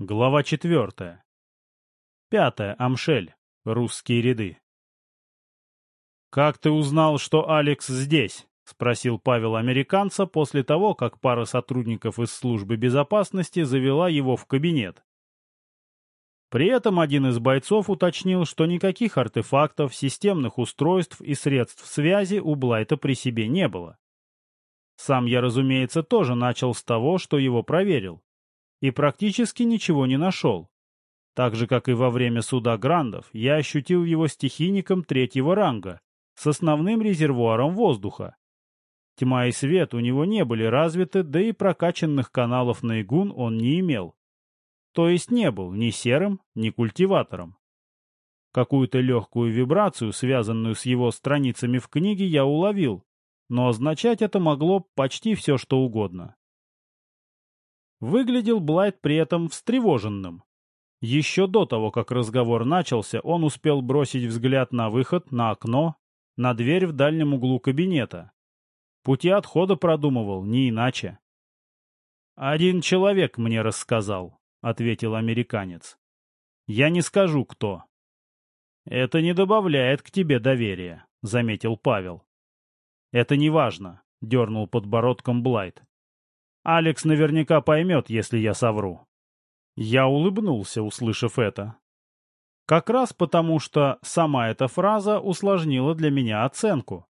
Глава четвертая. Пятая. Амшель. Русские ряды. «Как ты узнал, что Алекс здесь?» — спросил Павел американца после того, как пара сотрудников из службы безопасности завела его в кабинет. При этом один из бойцов уточнил, что никаких артефактов, системных устройств и средств связи у Блайта при себе не было. Сам я, разумеется, тоже начал с того, что его проверил и практически ничего не нашел. Так же, как и во время суда Грандов, я ощутил его стихийником третьего ранга, с основным резервуаром воздуха. Тьма и свет у него не были развиты, да и прокачанных каналов на игун он не имел. То есть не был ни серым, ни культиватором. Какую-то легкую вибрацию, связанную с его страницами в книге, я уловил, но означать это могло почти все, что угодно. Выглядел Блайт при этом встревоженным. Еще до того, как разговор начался, он успел бросить взгляд на выход, на окно, на дверь в дальнем углу кабинета. Пути отхода продумывал, не иначе. «Один человек мне рассказал», — ответил американец. «Я не скажу, кто». «Это не добавляет к тебе доверия», — заметил Павел. «Это не важно», — дернул подбородком Блайт. Алекс наверняка поймет, если я совру. Я улыбнулся, услышав это. Как раз потому, что сама эта фраза усложнила для меня оценку.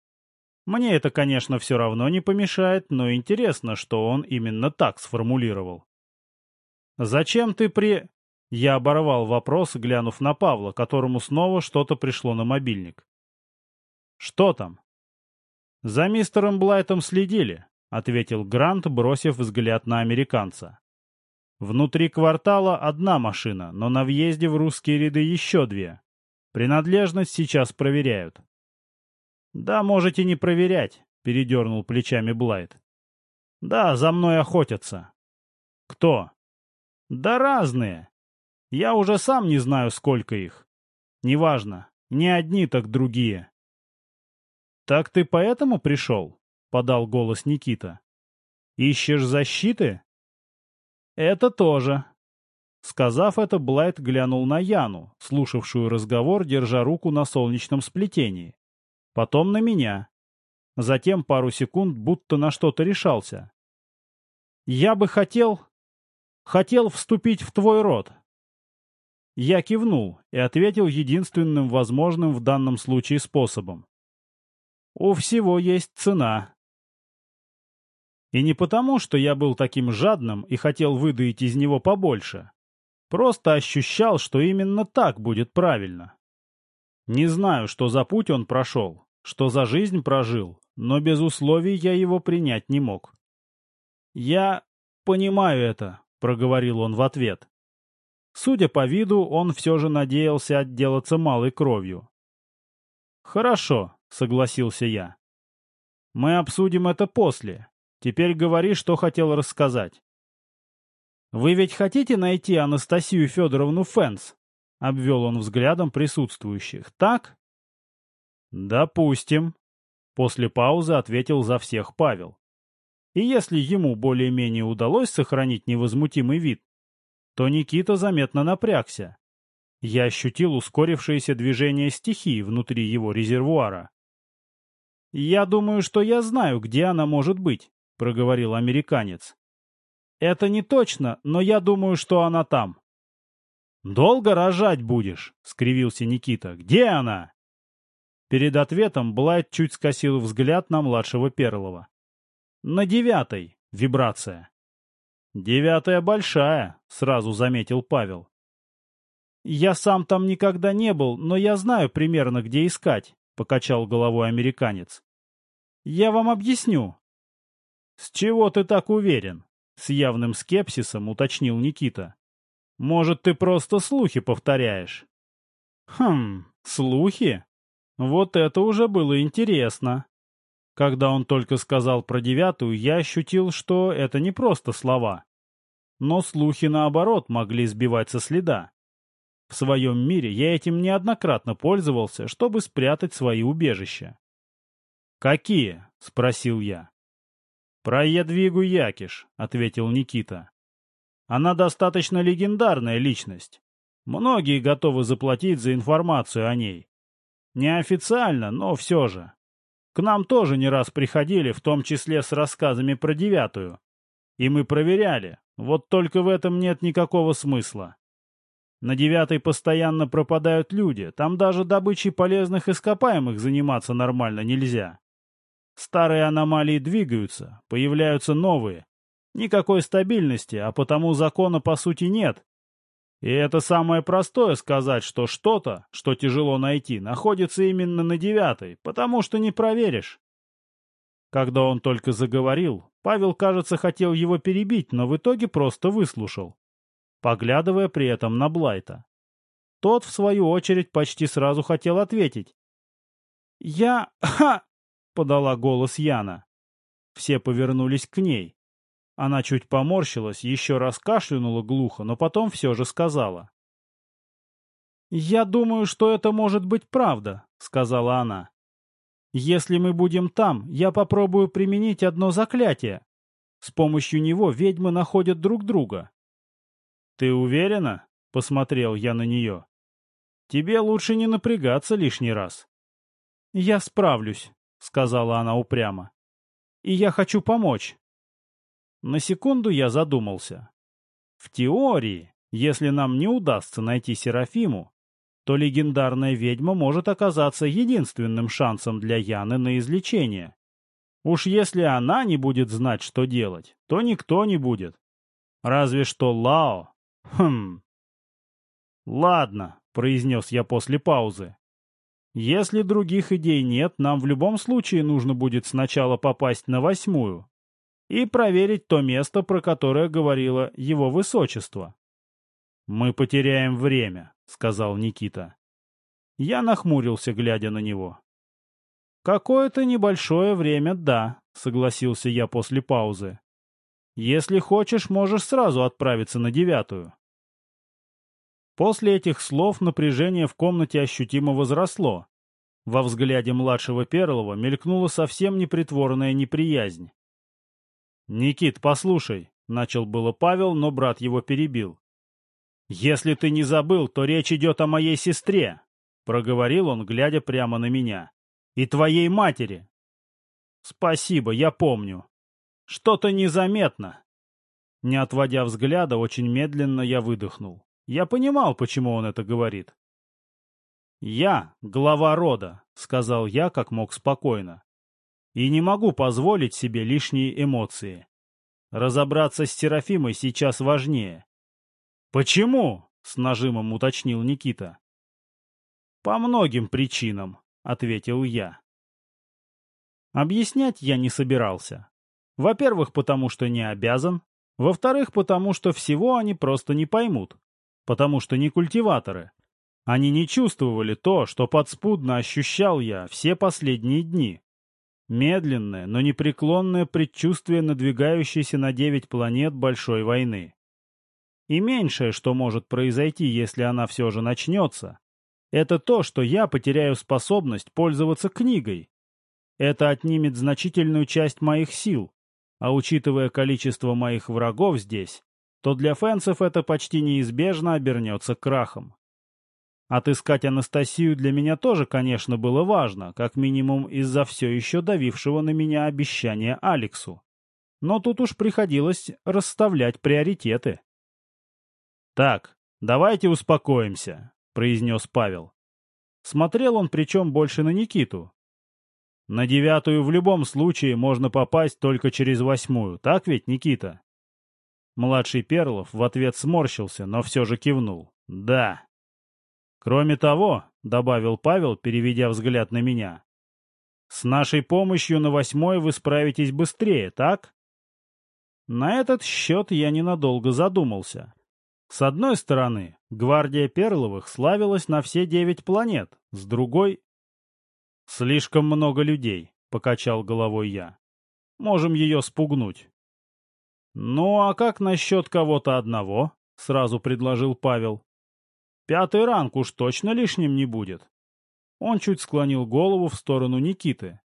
Мне это, конечно, все равно не помешает, но интересно, что он именно так сформулировал. «Зачем ты при...» Я оборвал вопрос, глянув на Павла, которому снова что-то пришло на мобильник. «Что там?» «За мистером Блайтом следили. — ответил Грант, бросив взгляд на американца. «Внутри квартала одна машина, но на въезде в русские ряды еще две. Принадлежность сейчас проверяют». «Да, можете не проверять», — передернул плечами Блайт. «Да, за мной охотятся». «Кто?» «Да разные. Я уже сам не знаю, сколько их. Неважно, не одни, так другие». «Так ты поэтому пришел?» Подал голос Никита. «Ищешь защиты?» «Это тоже». Сказав это, Блайт глянул на Яну, слушавшую разговор, держа руку на солнечном сплетении. Потом на меня. Затем пару секунд будто на что-то решался. «Я бы хотел... хотел вступить в твой род». Я кивнул и ответил единственным возможным в данном случае способом. «У всего есть цена». И не потому, что я был таким жадным и хотел выдаить из него побольше. Просто ощущал, что именно так будет правильно. Не знаю, что за путь он прошел, что за жизнь прожил, но без условий я его принять не мог. «Я понимаю это», — проговорил он в ответ. Судя по виду, он все же надеялся отделаться малой кровью. «Хорошо», — согласился я. «Мы обсудим это после, Теперь говори, что хотел рассказать. «Вы ведь хотите найти Анастасию Федоровну Фэнс?» — обвел он взглядом присутствующих. «Так?» «Допустим», — после паузы ответил за всех Павел. И если ему более-менее удалось сохранить невозмутимый вид, то Никита заметно напрягся. Я ощутил ускорившееся движение стихии внутри его резервуара. «Я думаю, что я знаю, где она может быть», — проговорил американец. «Это не точно, но я думаю, что она там». «Долго рожать будешь?» — скривился Никита. «Где она?» Перед ответом Блайт чуть скосил взгляд на младшего Перлова. «На девятой. Вибрация». «Девятая большая», — сразу заметил Павел. «Я сам там никогда не был, но я знаю примерно, где искать», — покачал головой американец. «Я вам объясню. «С чего ты так уверен?» — с явным скепсисом уточнил Никита. «Может, ты просто слухи повторяешь?» «Хм, слухи? Вот это уже было интересно». Когда он только сказал про девятую, я ощутил, что это не просто слова. Но слухи, наоборот, могли сбивать со следа. В своем мире я этим неоднократно пользовался, чтобы спрятать свои убежища. «Какие?» — спросил я. «Про Ядвигу Якиш», — ответил Никита. Она достаточно легендарная личность. Многие готовы заплатить за информацию о ней. Неофициально, но все же. К нам тоже не раз приходили, в том числе с рассказами про девятую. И мы проверяли. Вот только в этом нет никакого смысла. На девятой постоянно пропадают люди. Там даже добычей полезных ископаемых заниматься нормально нельзя. Старые аномалии двигаются, появляются новые. Никакой стабильности, а потому закона по сути нет. И это самое простое сказать, что что-то, что тяжело найти, находится именно на девятой, потому что не проверишь. Когда он только заговорил, Павел, кажется, хотел его перебить, но в итоге просто выслушал, поглядывая при этом на Блайта. Тот, в свою очередь, почти сразу хотел ответить. «Я... Ха!» — подала голос Яна. Все повернулись к ней. Она чуть поморщилась, еще раз кашлянула глухо, но потом все же сказала. «Я думаю, что это может быть правда», — сказала она. «Если мы будем там, я попробую применить одно заклятие. С помощью него ведьмы находят друг друга». «Ты уверена?» — посмотрел я на нее. «Тебе лучше не напрягаться лишний раз». «Я справлюсь», — сказала она упрямо. «И я хочу помочь. На секунду я задумался. В теории, если нам не удастся найти Серафиму, то легендарная ведьма может оказаться единственным шансом для Яны на излечение. Уж если она не будет знать, что делать, то никто не будет. Разве что Лао. Хм. Ладно, произнес я после паузы. Если других идей нет, нам в любом случае нужно будет сначала попасть на восьмую, и проверить то место, про которое говорило его высочество. «Мы потеряем время», — сказал Никита. Я нахмурился, глядя на него. «Какое-то небольшое время, да», — согласился я после паузы. «Если хочешь, можешь сразу отправиться на девятую». После этих слов напряжение в комнате ощутимо возросло. Во взгляде младшего Перлова мелькнула совсем непритворная неприязнь. «Никит, послушай», — начал было Павел, но брат его перебил. «Если ты не забыл, то речь идет о моей сестре», — проговорил он, глядя прямо на меня. «И твоей матери». «Спасибо, я помню. Что-то незаметно». Не отводя взгляда, очень медленно я выдохнул. Я понимал, почему он это говорит. «Я — глава рода», — сказал я как мог спокойно и не могу позволить себе лишние эмоции. Разобраться с Серафимой сейчас важнее. «Почему?» — с нажимом уточнил Никита. «По многим причинам», — ответил я. Объяснять я не собирался. Во-первых, потому что не обязан. Во-вторых, потому что всего они просто не поймут. Потому что не культиваторы. Они не чувствовали то, что подспудно ощущал я все последние дни. Медленное, но непреклонное предчувствие надвигающейся на девять планет большой войны. И меньшее, что может произойти, если она все же начнется, это то, что я потеряю способность пользоваться книгой. Это отнимет значительную часть моих сил, а учитывая количество моих врагов здесь, то для фэнсов это почти неизбежно обернется крахом. Отыскать Анастасию для меня тоже, конечно, было важно, как минимум из-за все еще давившего на меня обещания Алексу. Но тут уж приходилось расставлять приоритеты. «Так, давайте успокоимся», — произнес Павел. Смотрел он причем больше на Никиту. «На девятую в любом случае можно попасть только через восьмую, так ведь, Никита?» Младший Перлов в ответ сморщился, но все же кивнул. «Да». Кроме того, — добавил Павел, переведя взгляд на меня, — с нашей помощью на восьмой вы справитесь быстрее, так? На этот счет я ненадолго задумался. С одной стороны, гвардия Перловых славилась на все девять планет, с другой... «Слишком много людей», — покачал головой я. «Можем ее спугнуть». «Ну а как насчет кого-то одного?» — сразу предложил Павел. Пятый ранг уж точно лишним не будет. Он чуть склонил голову в сторону Никиты.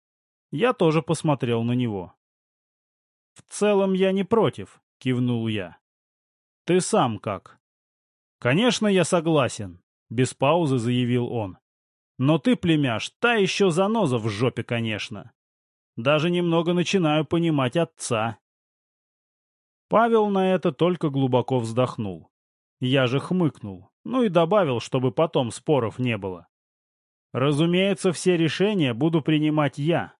Я тоже посмотрел на него. «В целом я не против», — кивнул я. Ты сам как? Конечно, я согласен, без паузы заявил он. Но ты, племяш, та еще заноза в жопе, конечно. Даже немного начинаю понимать отца. Павел на это только глубоко вздохнул. Я же хмыкнул, ну и добавил, чтобы потом споров не было. Разумеется, все решения буду принимать я.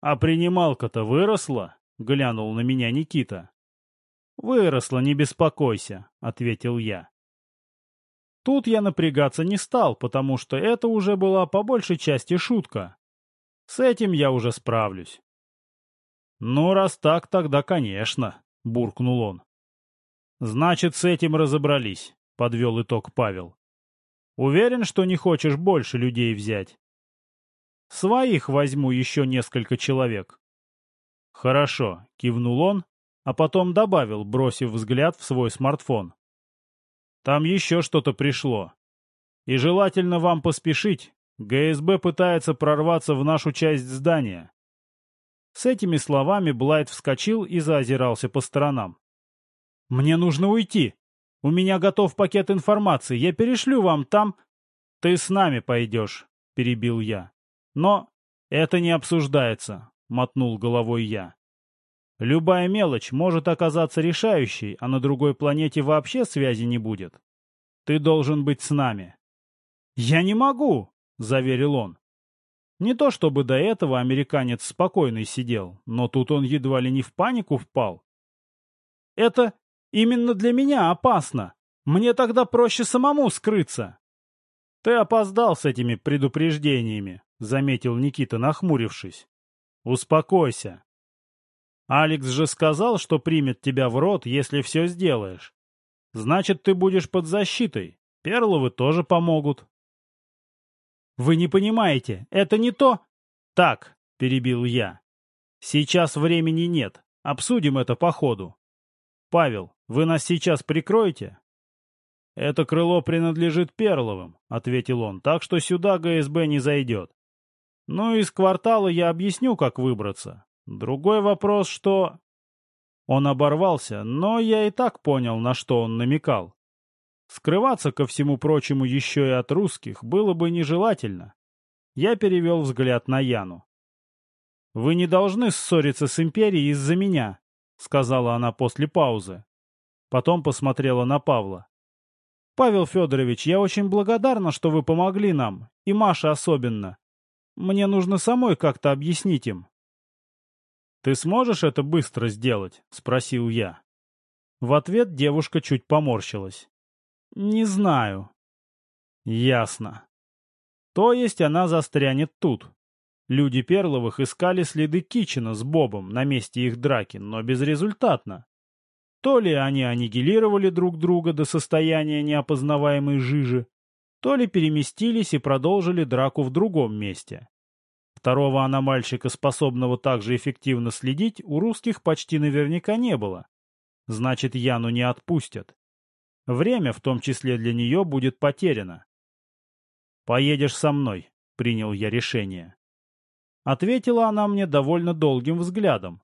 А принималка-то выросла, глянул на меня Никита. Выросла, не беспокойся, ответил я. Тут я напрягаться не стал, потому что это уже была по большей части шутка. С этим я уже справлюсь. «Ну, раз так, тогда, конечно», — буркнул он. «Значит, с этим разобрались», — подвел итог Павел. «Уверен, что не хочешь больше людей взять?» «Своих возьму еще несколько человек». «Хорошо», — кивнул он, а потом добавил, бросив взгляд в свой смартфон. Там еще что-то пришло. И желательно вам поспешить. ГСБ пытается прорваться в нашу часть здания. С этими словами Блайт вскочил и заозирался по сторонам. «Мне нужно уйти. У меня готов пакет информации. Я перешлю вам там...» «Ты с нами пойдешь», — перебил я. «Но это не обсуждается», — мотнул головой я. Любая мелочь может оказаться решающей, а на другой планете вообще связи не будет. Ты должен быть с нами. Я не могу, заверил он. Не то чтобы до этого американец спокойный сидел, но тут он едва ли не в панику впал. Это именно для меня опасно. Мне тогда проще самому скрыться. Ты опоздал с этими предупреждениями, заметил Никита, нахмурившись. Успокойся. Алекс же сказал, что примет тебя в рот, если все сделаешь. Значит, ты будешь под защитой. Перловы тоже помогут. Вы не понимаете, это не то... Так, перебил я. Сейчас времени нет. Обсудим это по ходу. Павел, вы нас сейчас прикроете? Это крыло принадлежит Перловым, ответил он, так что сюда ГСБ не зайдет. Ну, из квартала я объясню, как выбраться. Другой вопрос, что... Он оборвался, но я и так понял, на что он намекал. Скрываться, ко всему прочему, еще и от русских было бы нежелательно. Я перевел взгляд на Яну. «Вы не должны ссориться с империей из-за меня», — сказала она после паузы. Потом посмотрела на Павла. «Павел Федорович, я очень благодарна, что вы помогли нам, и Маша особенно. Мне нужно самой как-то объяснить им. «Ты сможешь это быстро сделать?» — спросил я. В ответ девушка чуть поморщилась. «Не знаю». «Ясно. То есть она застрянет тут. Люди Перловых искали следы Кичина с Бобом на месте их драки, но безрезультатно. То ли они аннигилировали друг друга до состояния неопознаваемой жижи, то ли переместились и продолжили драку в другом месте. Второго аномальщика, способного также эффективно следить, у русских почти наверняка не было. Значит, Яну не отпустят. Время, в том числе для нее, будет потеряно. «Поедешь со мной», — принял я решение. Ответила она мне довольно долгим взглядом.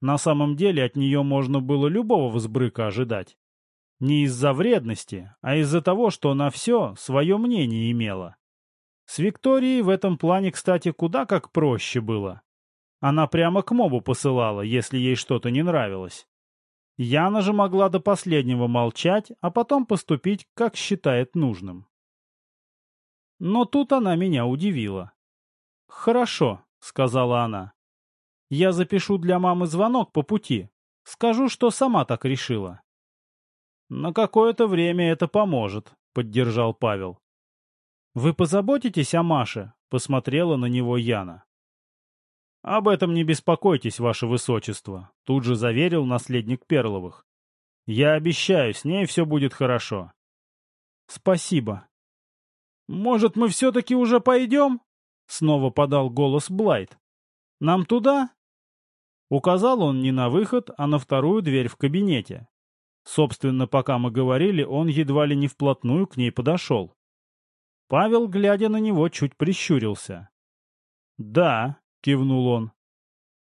На самом деле от нее можно было любого взбрыка ожидать. Не из-за вредности, а из-за того, что она все свое мнение имела. С Викторией в этом плане, кстати, куда как проще было. Она прямо к мобу посылала, если ей что-то не нравилось. Яна же могла до последнего молчать, а потом поступить, как считает нужным. Но тут она меня удивила. «Хорошо», — сказала она. «Я запишу для мамы звонок по пути. Скажу, что сама так решила». «На какое-то время это поможет», — поддержал Павел. «Вы позаботитесь о Маше?» — посмотрела на него Яна. «Об этом не беспокойтесь, ваше высочество», — тут же заверил наследник Перловых. «Я обещаю, с ней все будет хорошо». «Спасибо». «Может, мы все-таки уже пойдем?» — снова подал голос Блайт. «Нам туда?» Указал он не на выход, а на вторую дверь в кабинете. Собственно, пока мы говорили, он едва ли не вплотную к ней подошел. Павел, глядя на него, чуть прищурился. «Да», — кивнул он.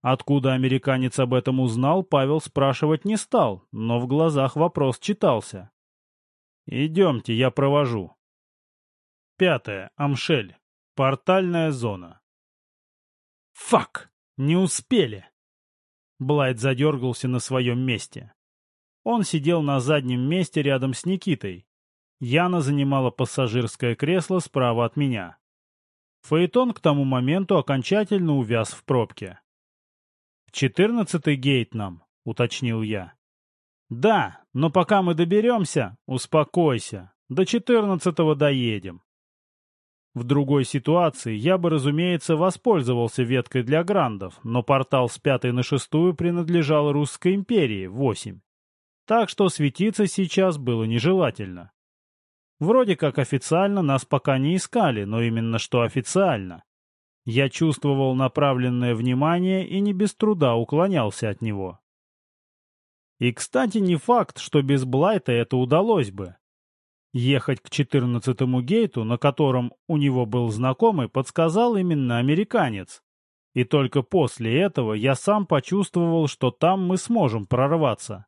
Откуда американец об этом узнал, Павел спрашивать не стал, но в глазах вопрос читался. «Идемте, я провожу». Пятое. Амшель. Портальная зона. «Фак! Не успели!» Блайт задергался на своем месте. Он сидел на заднем месте рядом с Никитой. Яна занимала пассажирское кресло справа от меня. Фаэтон к тому моменту окончательно увяз в пробке. «Четырнадцатый гейт нам», — уточнил я. «Да, но пока мы доберемся, успокойся. До четырнадцатого доедем». В другой ситуации я бы, разумеется, воспользовался веткой для грандов, но портал с пятой на шестую принадлежал Русской империи, восемь. Так что светиться сейчас было нежелательно. Вроде как официально нас пока не искали, но именно что официально. Я чувствовал направленное внимание и не без труда уклонялся от него. И, кстати, не факт, что без Блайта это удалось бы. Ехать к четырнадцатому гейту, на котором у него был знакомый, подсказал именно американец. И только после этого я сам почувствовал, что там мы сможем прорваться.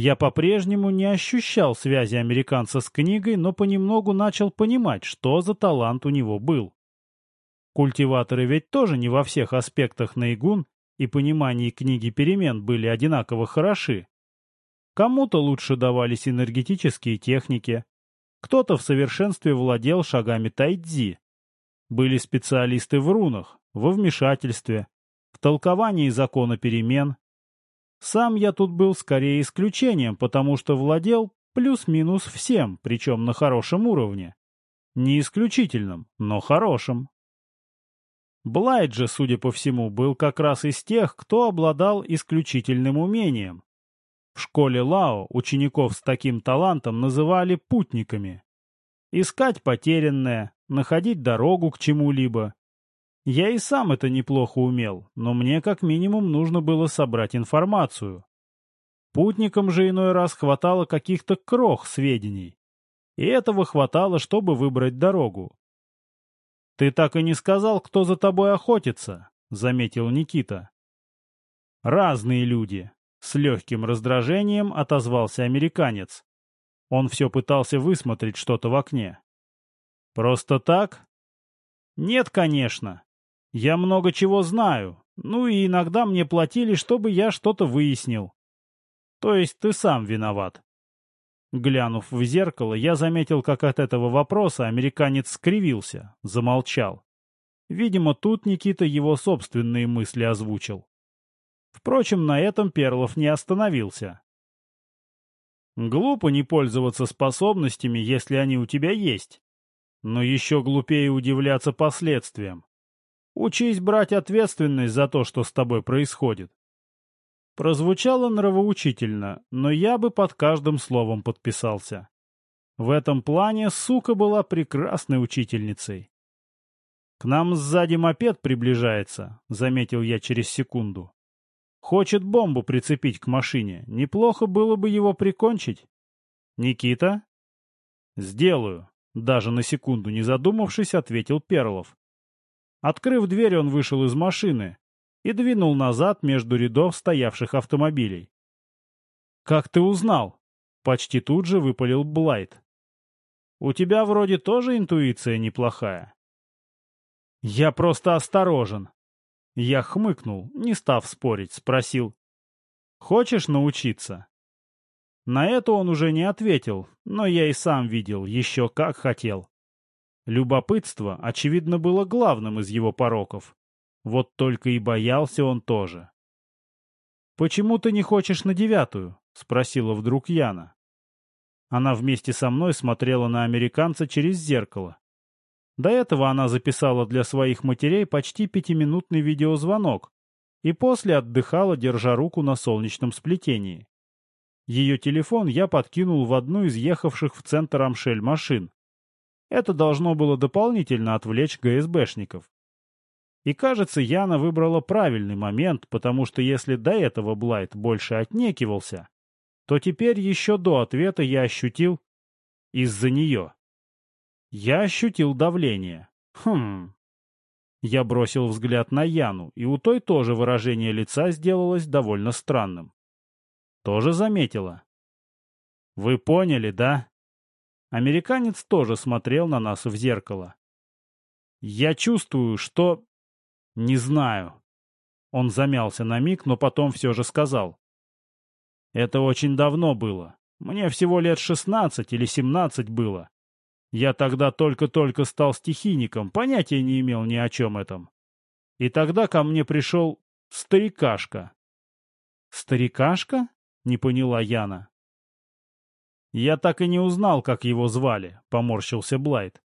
Я по-прежнему не ощущал связи американца с книгой, но понемногу начал понимать, что за талант у него был. Культиваторы ведь тоже не во всех аспектах наигун и понимании книги перемен были одинаково хороши. Кому-то лучше давались энергетические техники, кто-то в совершенстве владел шагами тайцзи. Были специалисты в рунах, во вмешательстве, в толковании закона перемен. Сам я тут был скорее исключением, потому что владел плюс-минус всем, причем на хорошем уровне. Не исключительным, но хорошим. Блайд же, судя по всему, был как раз из тех, кто обладал исключительным умением. В школе Лао учеников с таким талантом называли путниками. Искать потерянное, находить дорогу к чему-либо. Я и сам это неплохо умел, но мне как минимум нужно было собрать информацию. Путникам же иной раз хватало каких-то крох сведений. И этого хватало, чтобы выбрать дорогу. «Ты так и не сказал, кто за тобой охотится», — заметил Никита. «Разные люди», — с легким раздражением отозвался американец. Он все пытался высмотреть что-то в окне. «Просто так?» «Нет, конечно. Я много чего знаю. Ну и иногда мне платили, чтобы я что-то выяснил. То есть ты сам виноват. Глянув в зеркало, я заметил, как от этого вопроса американец скривился, замолчал. Видимо, тут Никита его собственные мысли озвучил. Впрочем, на этом Перлов не остановился. Глупо не пользоваться способностями, если они у тебя есть. Но еще глупее удивляться последствиям. Учись брать ответственность за то, что с тобой происходит. Прозвучало нравоучительно, но я бы под каждым словом подписался. В этом плане сука была прекрасной учительницей. «К нам сзади мопед приближается», — заметил я через секунду. «Хочет бомбу прицепить к машине. Неплохо было бы его прикончить». «Никита?» «Сделаю», — даже на секунду не задумавшись, ответил Перлов. Открыв дверь, он вышел из машины, и двинул назад между рядов стоявших автомобилей. «Как ты узнал?» — почти тут же выпалил Блайт. «У тебя вроде тоже интуиция неплохая». «Я просто осторожен». Я хмыкнул, не став спорить, спросил. «Хочешь научиться?» На это он уже не ответил, но я и сам видел, еще как хотел. Любопытство, очевидно, было главным из его пороков. Вот только и боялся он тоже. «Почему ты не хочешь на девятую?» — спросила вдруг Яна. Она вместе со мной смотрела на американца через зеркало. До этого она записала для своих матерей почти пятиминутный видеозвонок и после отдыхала, держа руку на солнечном сплетении. Ее телефон я подкинул в одну из ехавших в центр Амшель машин. Это должно было дополнительно отвлечь ГСБшников. И кажется, Яна выбрала правильный момент, потому что если до этого Блайт больше отнекивался, то теперь еще до ответа я ощутил из-за нее. Я ощутил давление. Хм. Я бросил взгляд на Яну, и у той тоже выражение лица сделалось довольно странным. Тоже заметила. «Вы поняли, да?» Американец тоже смотрел на нас в зеркало. «Я чувствую, что...» «Не знаю». Он замялся на миг, но потом все же сказал. «Это очень давно было. Мне всего лет шестнадцать или семнадцать было. Я тогда только-только стал стихийником, понятия не имел ни о чем этом. И тогда ко мне пришел старикашка. «Старикашка?» — не поняла Яна. «Я так и не узнал, как его звали», — поморщился Блайт.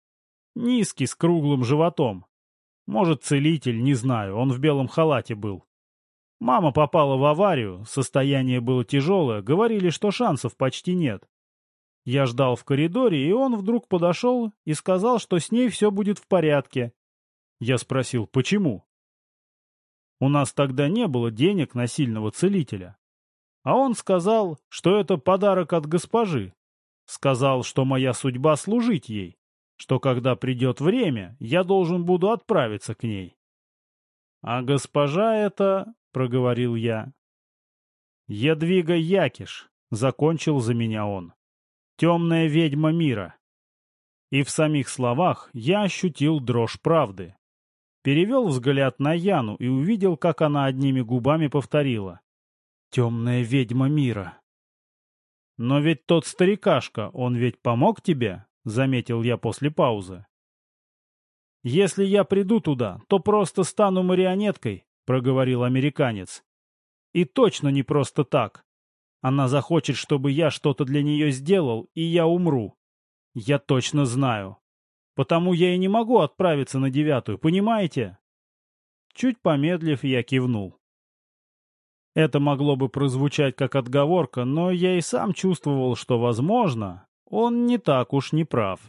«Низкий, с круглым животом. Может, целитель, не знаю, он в белом халате был. Мама попала в аварию, состояние было тяжелое, говорили, что шансов почти нет. Я ждал в коридоре, и он вдруг подошел и сказал, что с ней все будет в порядке. Я спросил, почему? У нас тогда не было денег на сильного целителя. А он сказал, что это подарок от госпожи. Сказал, что моя судьба служить ей, что когда придет время, я должен буду отправиться к ней. А госпожа это, — проговорил я. Едвига Якиш, — закончил за меня он темная ведьма мира. И в самих словах я ощутил дрожь правды. Перевел взгляд на Яну и увидел, как она одними губами повторила. «Темная ведьма мира». «Но ведь тот старикашка, он ведь помог тебе?» — заметил я после паузы. «Если я приду туда, то просто стану марионеткой», — проговорил американец. «И точно не просто так. Она захочет, чтобы я что-то для нее сделал, и я умру. Я точно знаю. Потому я и не могу отправиться на девятую, понимаете? Чуть помедлив, я кивнул. Это могло бы прозвучать как отговорка, но я и сам чувствовал, что, возможно, он не так уж не прав.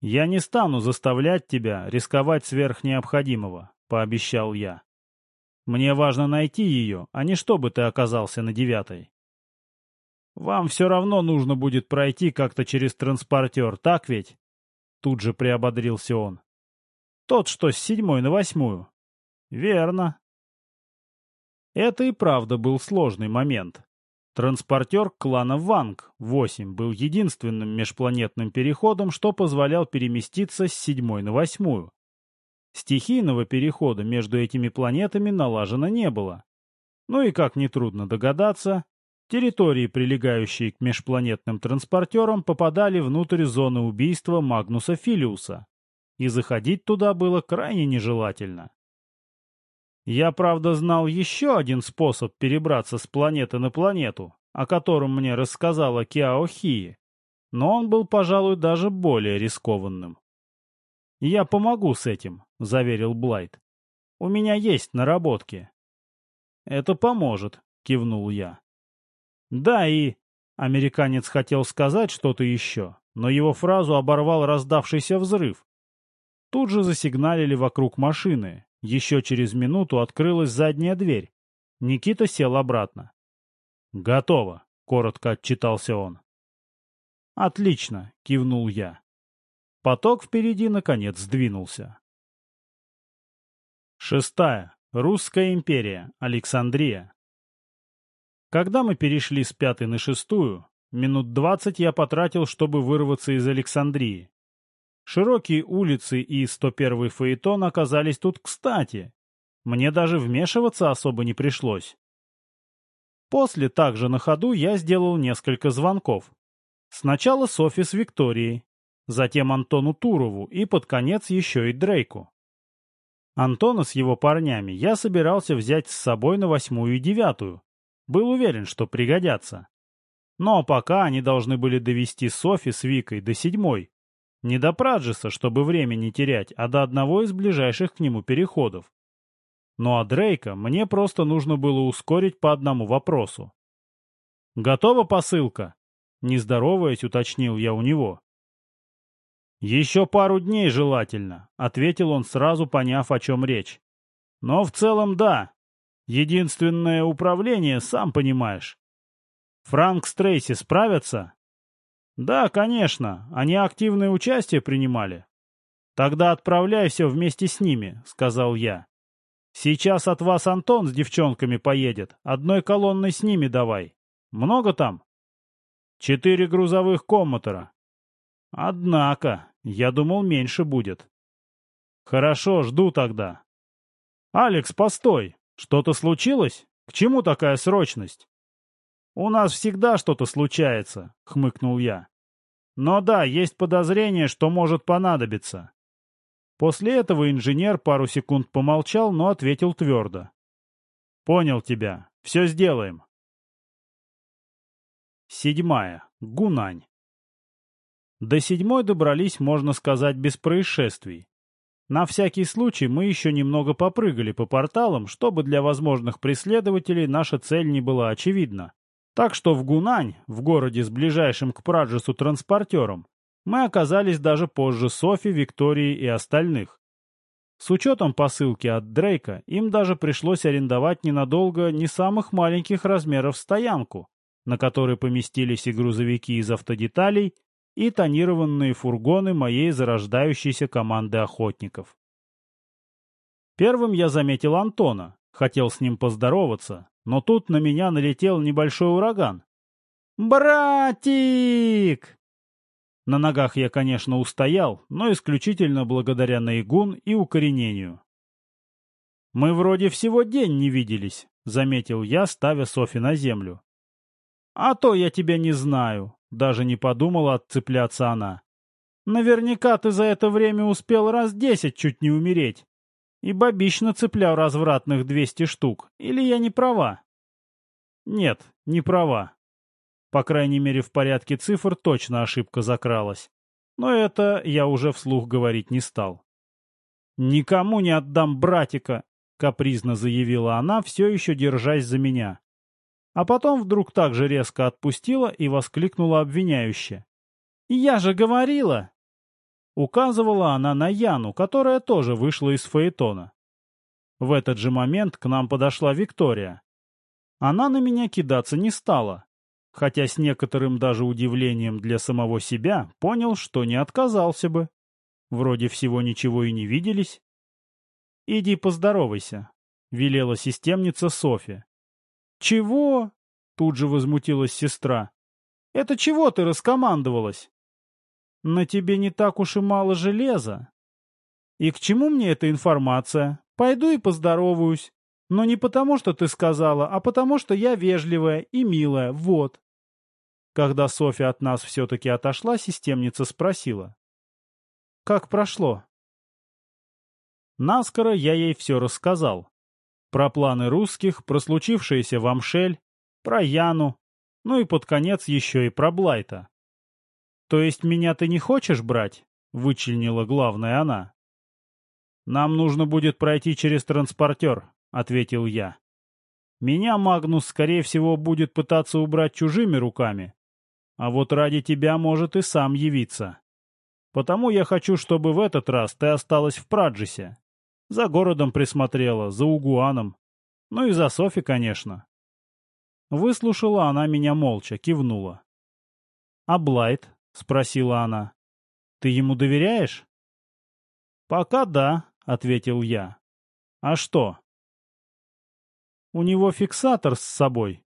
«Я не стану заставлять тебя рисковать сверх необходимого», — пообещал я. Мне важно найти ее, а не чтобы ты оказался на девятой. Вам все равно нужно будет пройти как-то через транспортер, так ведь? Тут же приободрился он. Тот, что с седьмой на восьмую. Верно. Это и правда был сложный момент. Транспортер клана Ванг-8 был единственным межпланетным переходом, что позволял переместиться с седьмой на восьмую. Стихийного перехода между этими планетами налажено не было. Ну и, как нетрудно догадаться, территории, прилегающие к межпланетным транспортерам, попадали внутрь зоны убийства Магнуса Филиуса, и заходить туда было крайне нежелательно. Я, правда, знал еще один способ перебраться с планеты на планету, о котором мне рассказала Киао Хии, но он был, пожалуй, даже более рискованным. «Я помогу с этим», — заверил Блайт. «У меня есть наработки». «Это поможет», — кивнул я. «Да, и...» — американец хотел сказать что-то еще, но его фразу оборвал раздавшийся взрыв. Тут же засигналили вокруг машины. Еще через минуту открылась задняя дверь. Никита сел обратно. «Готово», — коротко отчитался он. «Отлично», — кивнул я. Поток впереди, наконец, сдвинулся. Шестая. Русская империя. Александрия. Когда мы перешли с пятой на шестую, минут двадцать я потратил, чтобы вырваться из Александрии. Широкие улицы и 101-й фаэтон оказались тут кстати. Мне даже вмешиваться особо не пришлось. После также на ходу я сделал несколько звонков. Сначала Софи с Викторией, затем Антону Турову и под конец еще и Дрейку. Антона с его парнями я собирался взять с собой на восьмую и девятую. Был уверен, что пригодятся. Но пока они должны были довести Софи с Викой до седьмой. Не до Праджеса, чтобы время не терять, а до одного из ближайших к нему переходов. Ну а Дрейка мне просто нужно было ускорить по одному вопросу. «Готова посылка?» Не здороваясь, уточнил я у него. «Еще пару дней желательно», — ответил он, сразу поняв, о чем речь. «Но в целом да. Единственное управление, сам понимаешь. Франк с Трейси справятся?» «Да, конечно. Они активное участие принимали». «Тогда отправляйся вместе с ними», — сказал я. «Сейчас от вас Антон с девчонками поедет. Одной колонной с ними давай. Много там?» «Четыре грузовых коммутера». «Однако, я думал, меньше будет». «Хорошо, жду тогда». «Алекс, постой! Что-то случилось? К чему такая срочность?» «У нас всегда что-то случается», — хмыкнул я. «Но да, есть подозрение, что может понадобиться». После этого инженер пару секунд помолчал, но ответил твердо. «Понял тебя. Все сделаем». Седьмая. Гунань. До седьмой добрались, можно сказать, без происшествий. На всякий случай мы еще немного попрыгали по порталам, чтобы для возможных преследователей наша цель не была очевидна. Так что в Гунань, в городе с ближайшим к Праджесу транспортером, мы оказались даже позже Софи, Виктории и остальных. С учетом посылки от Дрейка, им даже пришлось арендовать ненадолго не самых маленьких размеров стоянку, на которой поместились и грузовики из автодеталей, и тонированные фургоны моей зарождающейся команды охотников. Первым я заметил Антона, хотел с ним поздороваться, но тут на меня налетел небольшой ураган. «Братик!» На ногах я, конечно, устоял, но исключительно благодаря наигун и укоренению. «Мы вроде всего день не виделись», — заметил я, ставя Софи на землю. «А то я тебя не знаю», — даже не подумала отцепляться она. «Наверняка ты за это время успел раз десять чуть не умереть. И бабищ нацеплял развратных двести штук. Или я не права?» «Нет, не права. По крайней мере, в порядке цифр точно ошибка закралась. Но это я уже вслух говорить не стал. «Никому не отдам братика!» — капризно заявила она, все еще держась за меня. А потом вдруг так же резко отпустила и воскликнула обвиняюще. «Я же говорила!» Указывала она на Яну, которая тоже вышла из фаэтона. В этот же момент к нам подошла Виктория. Она на меня кидаться не стала, хотя с некоторым даже удивлением для самого себя понял, что не отказался бы. Вроде всего ничего и не виделись. «Иди поздоровайся», — велела системница Софья. «Чего?» — тут же возмутилась сестра. «Это чего ты раскомандовалась?» «На тебе не так уж и мало железа. И к чему мне эта информация? Пойду и поздороваюсь. Но не потому, что ты сказала, а потому, что я вежливая и милая, вот. Когда Софья от нас все-таки отошла, системница спросила. «Как прошло?» Наскоро я ей все рассказал. Про планы русских, про случившееся в Амшель, про Яну, ну и под конец еще и про Блайта. «То есть меня ты не хочешь брать?» — вычленила главная она. «Нам нужно будет пройти через транспортер», — ответил я. «Меня Магнус, скорее всего, будет пытаться убрать чужими руками, а вот ради тебя может и сам явиться. Потому я хочу, чтобы в этот раз ты осталась в Праджисе. За городом присмотрела, за Угуаном. Ну и за Софи, конечно». Выслушала она меня молча, кивнула. «А Блайт?» — спросила она. «Ты ему доверяешь?» «Пока да», — ответил я. «А что?» У него фиксатор с собой.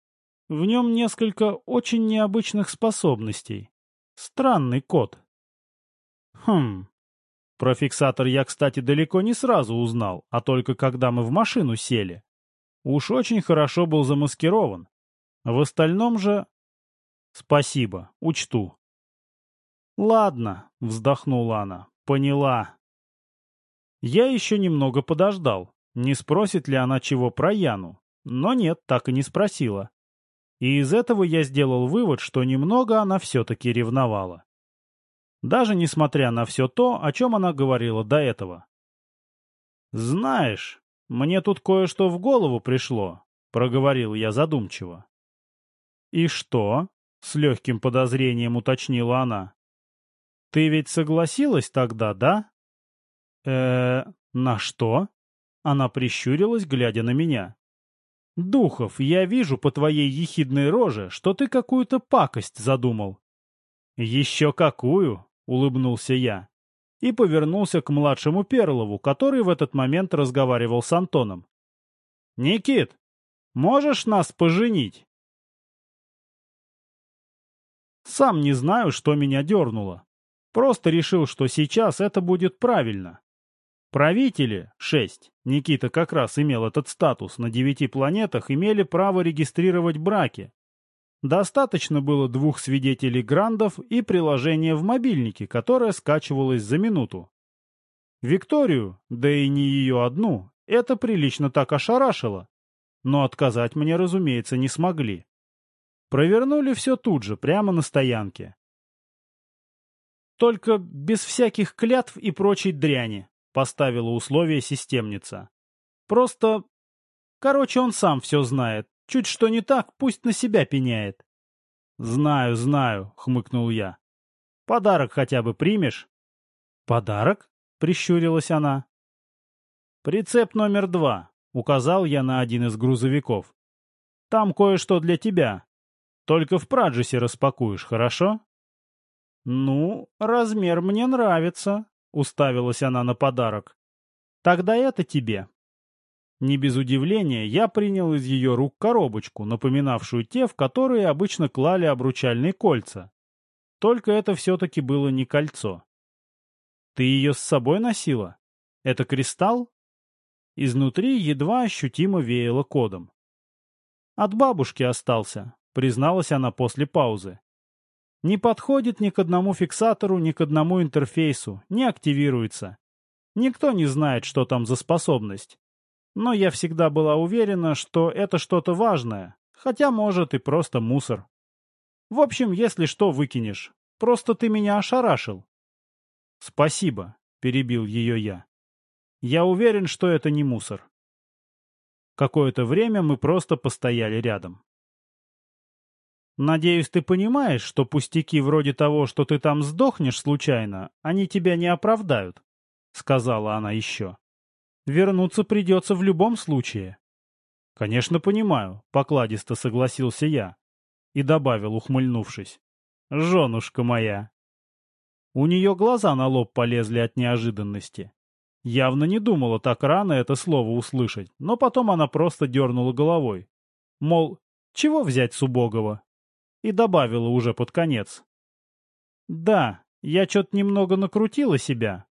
В нем несколько очень необычных способностей. Странный код. Хм. Про фиксатор я, кстати, далеко не сразу узнал, а только когда мы в машину сели. Уж очень хорошо был замаскирован. В остальном же... Спасибо, учту. Ладно, вздохнула она, поняла. Я еще немного подождал, не спросит ли она чего про Яну. Но нет, так и не спросила. И из этого я сделал вывод, что немного она все-таки ревновала. Даже несмотря на все то, о чем она говорила до этого. «Знаешь, мне тут кое-что в голову пришло», — проговорил я задумчиво. «И что?» — с легким подозрением уточнила она. «Ты ведь согласилась тогда, да?» э на что?» Она прищурилась, глядя на меня. «Духов, я вижу по твоей ехидной роже, что ты какую-то пакость задумал». «Еще какую?» — улыбнулся я. и повернулся к младшему Перлову, который в этот момент разговаривал с Антоном. «Никит, можешь нас поженить?» Сам не знаю, что меня дернуло. Просто решил, что сейчас это будет правильно. Правители, шесть, Никита как раз имел этот статус, на девяти планетах имели право регистрировать браки. Достаточно было двух свидетелей грандов и приложения в мобильнике, которое скачивалось за минуту. Викторию, да и не ее одну, это прилично так ошарашило. Но отказать мне, разумеется, не смогли. Провернули все тут же, прямо на стоянке. Только без всяких клятв и прочей дряни, поставила условие системница. Просто... Короче, он сам все знает. Чуть что не так, пусть на себя пеняет. Знаю, знаю, хмыкнул я. Подарок хотя бы примешь? Подарок? Прищурилась она. Прицеп номер два, указал я на один из грузовиков. Там кое-что для тебя. Только в Праджесе распакуешь, хорошо? Ну, размер мне нравится, уставилась она на подарок. Тогда это тебе. Не без удивления я принял из ее рук коробочку, напоминавшую те, в которые обычно клали обручальные кольца. Только это все-таки было не кольцо. Ты ее с собой носила? Это кристалл? Изнутри едва ощутимо веяло кодом. От бабушки остался, призналась она после паузы. Не подходит ни к одному фиксатору, ни к одному интерфейсу, не активируется. Никто не знает, что там за способность. Но я всегда была уверена, что это что-то важное, хотя, может, и просто мусор. В общем, если что, выкинешь. Просто ты меня ошарашил. Спасибо, перебил ее я. Я уверен, что это не мусор. Какое-то время мы просто постояли рядом. Надеюсь, ты понимаешь, что пустяки вроде того, что ты там сдохнешь случайно, они тебя не оправдают, — сказала она еще. Вернуться придется в любом случае. Конечно, понимаю, — покладисто согласился я. И добавил, ухмыльнувшись. Женушка моя. У нее глаза на лоб полезли от неожиданности. Явно не думала так рано это слово услышать, но потом она просто дернула головой. Мол, чего взять с убогого? И добавила уже под конец. «Да, я что-то немного накрутила себя.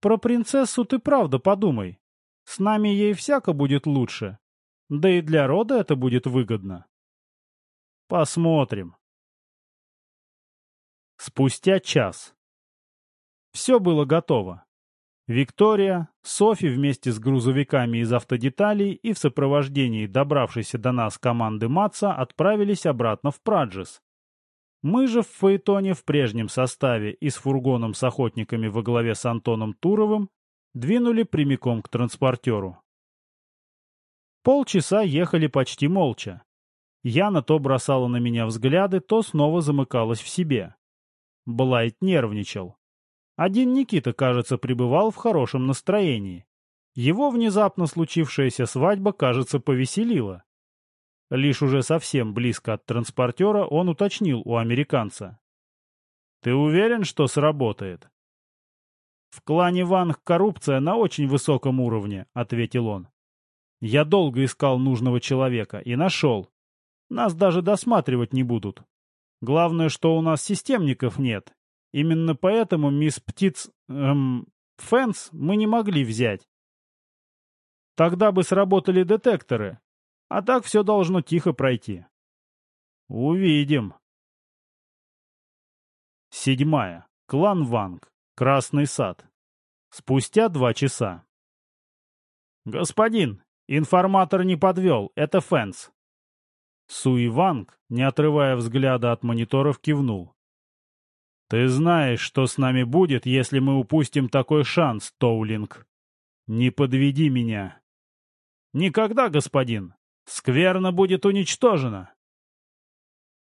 Про принцессу ты правда подумай. С нами ей всяко будет лучше. Да и для рода это будет выгодно. Посмотрим». Спустя час. Все было готово. Виктория, Софи вместе с грузовиками из автодеталей и в сопровождении добравшейся до нас команды Матца отправились обратно в Праджес. Мы же в Фаэтоне в прежнем составе и с фургоном с охотниками во главе с Антоном Туровым двинули прямиком к транспортеру. Полчаса ехали почти молча. Яна то бросала на меня взгляды, то снова замыкалась в себе. Блайт нервничал. Один Никита, кажется, пребывал в хорошем настроении. Его внезапно случившаяся свадьба, кажется, повеселила. Лишь уже совсем близко от транспортера он уточнил у американца. «Ты уверен, что сработает?» «В клане Ванг коррупция на очень высоком уровне», — ответил он. «Я долго искал нужного человека и нашел. Нас даже досматривать не будут. Главное, что у нас системников нет, Именно поэтому мисс Птиц... Эм, Фэнс мы не могли взять. Тогда бы сработали детекторы, а так все должно тихо пройти. Увидим. Седьмая. Клан Ванг. Красный сад. Спустя два часа. «Господин, информатор не подвел, это Фэнс». Суи Ванг, не отрывая взгляда от мониторов, кивнул. Ты знаешь, что с нами будет, если мы упустим такой шанс, Тоулинг. Не подведи меня. Никогда, господин. Скверно будет уничтожена.